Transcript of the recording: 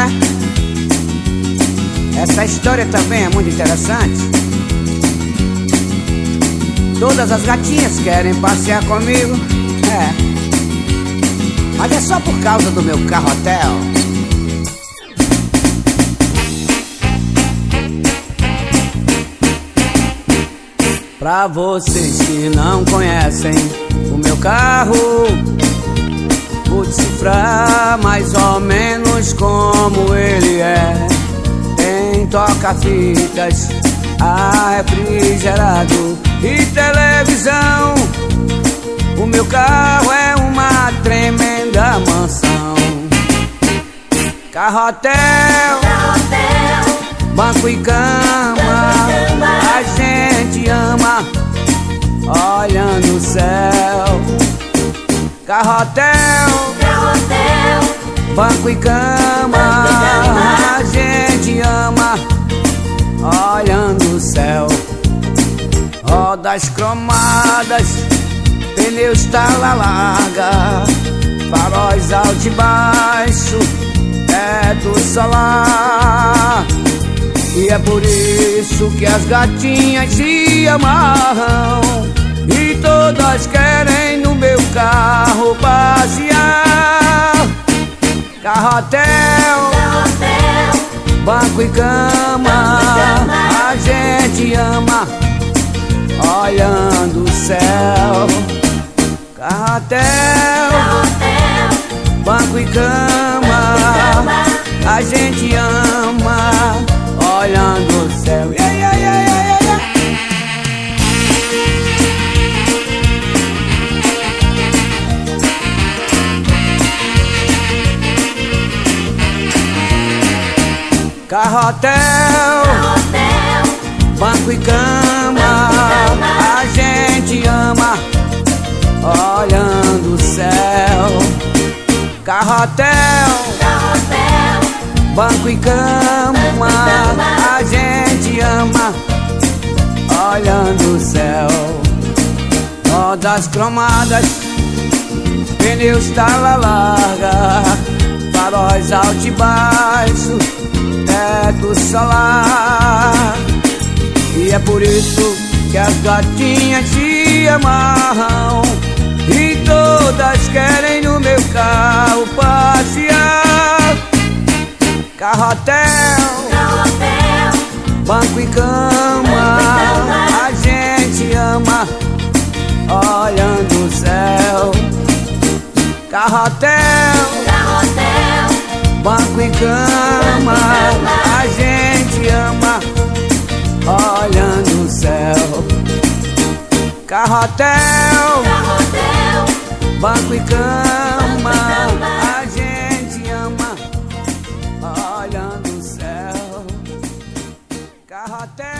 é? Essa história também é muito interessante. Todas as gatinhas querem passear comigo, é. Mas é só por causa do meu carro hotel. Pra vocês que não conhecem o meu carro, vou decifrar mais ou menos como ele é. Tem toca-fitas, ar refrigerado e televisão. O meu carro é uma tremenda mansão. Carro hotel, banco e cama, a gente ama olhando o céu. Carro hotel, banco e cama, a gente ama olhando o céu. Rodas cromadas, pneus tala larga, faróis alto e baixo, teto solar. E é por isso que as gatinhas se amarram E todas querem no meu carro passear Carro hotel, banco e cama A gente ama olhando o céu. Carro hotel, banco e cama A gente ama Carro hotel, banco e cama, a gente ama olhando o céu. Carro hotel, banco e cama, a gente ama olhando o céu. Rodas cromadas, pneus tala larga, faróis alto e baixo, teto solar. E é por isso que as gatinhas se amarram e todas querem no meu carro passear. Carro hotel, banco e cama, a gente ama olhando o céu. Carro hotel, banco e cama, Carro hotel, banco e cama, a gente ama. Olhando o céu. Carro hotel.